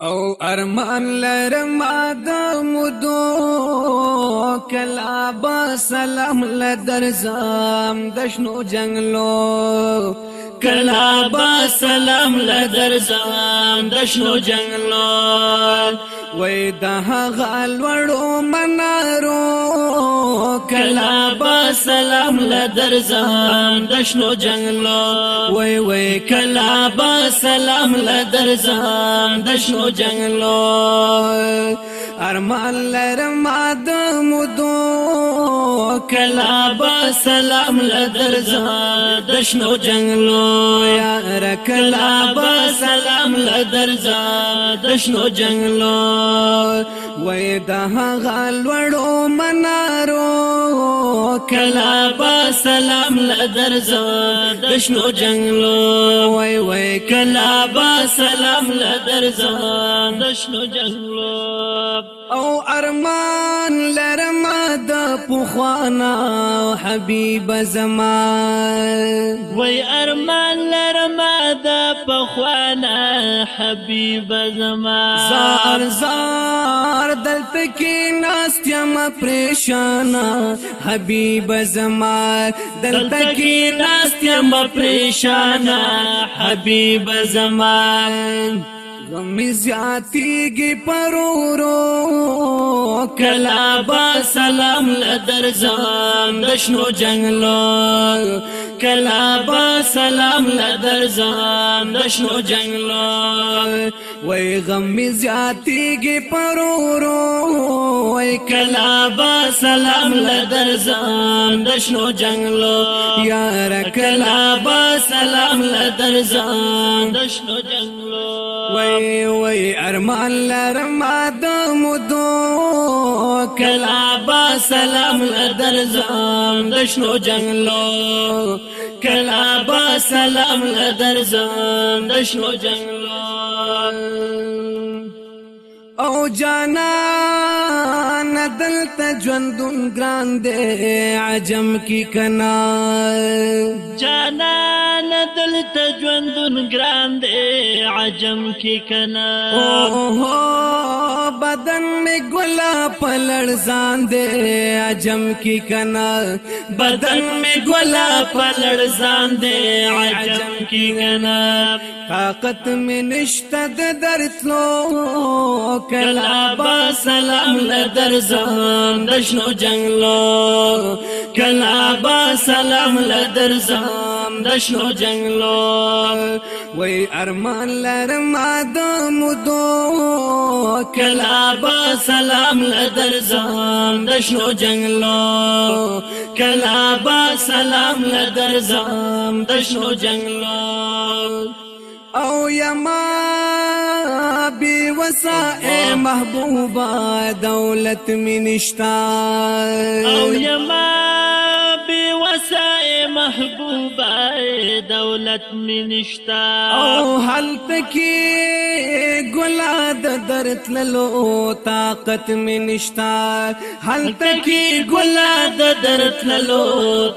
او ارمان لرم آدم دو کلا با سلام لدرزام دشنو جنگلو کلا با سلام لدر زوام د شنو جنگلو وای د هغه لوړو منارو کلا با سلام لدر زوام د شنو جنگلو وای وای کلا با سلام لدر زوام د شنو جنگلو ارمان لرم آدم دو کلا با سلام لدرزا دشنو جنگلو یا کلا با سلام لدرزا دشنو جنگلو وې د هغه لوړو منارو کلا با سلام لدرزو دشنو جنگلو وای وای کلا با سلام لدرزو دشنو جنگلو او ارمان لرم د پخوانا حبیب زما وای ارمان لرم د پخوانا حبیب زما زار زار ته کې ناستیا ما پریشانا حبیب زما دلته کې ناستیا ما پریشانا حبیب زما غم زیاتیږي پرورو کلا با سلام لدر زم دشنو جنگلو کلا با سلام لدر زام نشو جنگلا وی غمی زیاتی گی پرورو وی کلا با سلام لدر زام نشو جنگلا یار کلا با سلام لدر زام نشو جنگلا وی وی ارمان لرما دمو دو سلام لدر زام دشنو جنگلو کلا با سلام لدر زام دشنو جنگلو او جانا ندل تجوندن گران دے عجم کی کنا جانا ندل تجوندن گران دے عجم کی کنا او بدن میں گلا پلڑ زان دے عجم کی کنا بدن میں گلا پلڑ زان دے عجم کی کنا طاقت می نشته درتلو کلا با سلام لدر لدرزم دشنو جنگلو کلا با سلام لدر لدرزم دشنو جنگلو وی ارمان لرم آدم دو کلا با سلام لدر لدرزم دشنو جنگلو کلا با سلام لدر لدرزم دشنو جنگلو او یما وسا اے محبوبا دولت می نشتا او یما بی وسا اے محبوبا دولت می نشتا او حل تکی گلا د درد للو طاقت می نشتا حل تکی گلا د درد للو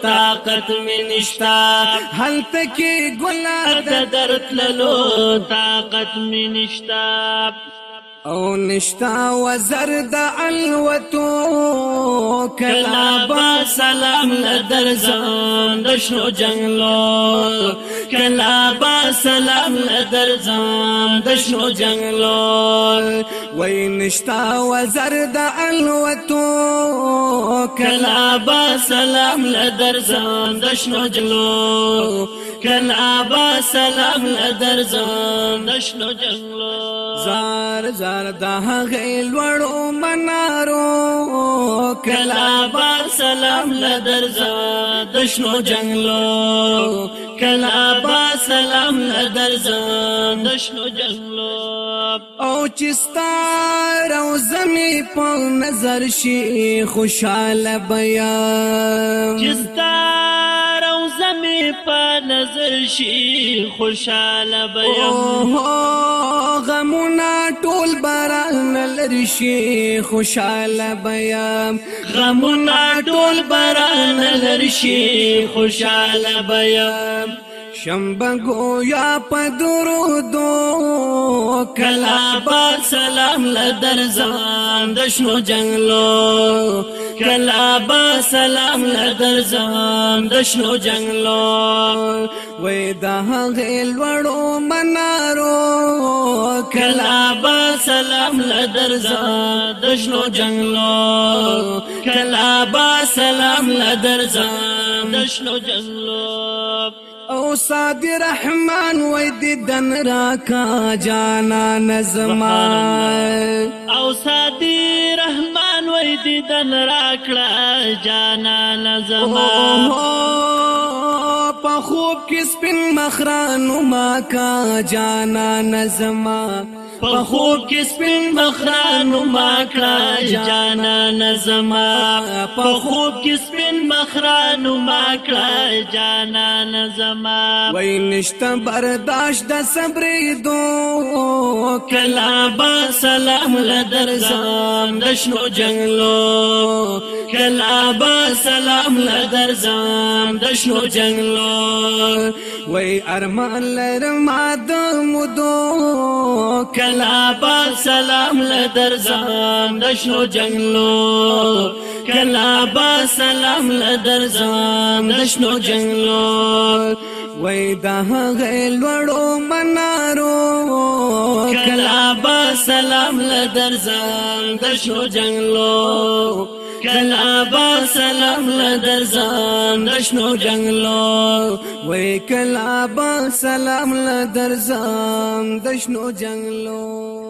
طاقت می نشتا حل تکی گلا د درد للو طاقت می نشتا او نشتا وزر د الوتو کلا با سلام ندر زان د شنو جنگلو کلا با سلام ندر زان د شنو جنگلو وای نشتا وزر د الوتو کلا با سلام ندر زان د شنو جنگلو کلا با سلام ندر زان د شنو جنگلو زردا غیل وړو منارو کلا بار سلام لدرزا دشنو جنگلو کلا با سلام لدرزا دشنو جنگلو او چستا رو زمی په نظر شي خوشاله بیا چستا روزه می په نظر شي خوشاله بیم غمونه ټول برال لری شي خوشاله بیم غمونه ټول برال لری شي خوشاله بیم شمبه گویا په درودو کلا با سلام لدر زان د شنو جنگلو کلا با سلام لدر زان د شنو جنگلو وې د هغه لوړو منارو کلا با سلام لدر زان د شنو جنگلو کلا با سلام لدر زان د شنو جنگلو او صاد رحمان وای دیدن راکا جانا نظما او صاد رحمان وای دیدن راکړه جانا نظما په خوب کې سپین مخرانو ما کا جانا نظما په خوب کې سپین مخرانو ما کړه جانا نظما په خوب کې سپین مخرانو ما کړه جانا نظما وای نشته برداشت د صبر دو کلا با سلام لدرزم د شنو جنگلو کلا با سلام لدرزم د شنو جنگلو وای ارمان لرم ادم دو کلا جلال آباد سلام لدر زام دشنو جنگلو جلال آباد سلام لدر زام دشنو جنگلو وای دا غیل وړو منارو کلا با سلام لدر زام دشنو جنگلو کلا آبا سلام لدر زان دشنو جنگلو وی کلا آبا سلام لدر زان دشنو جنگلو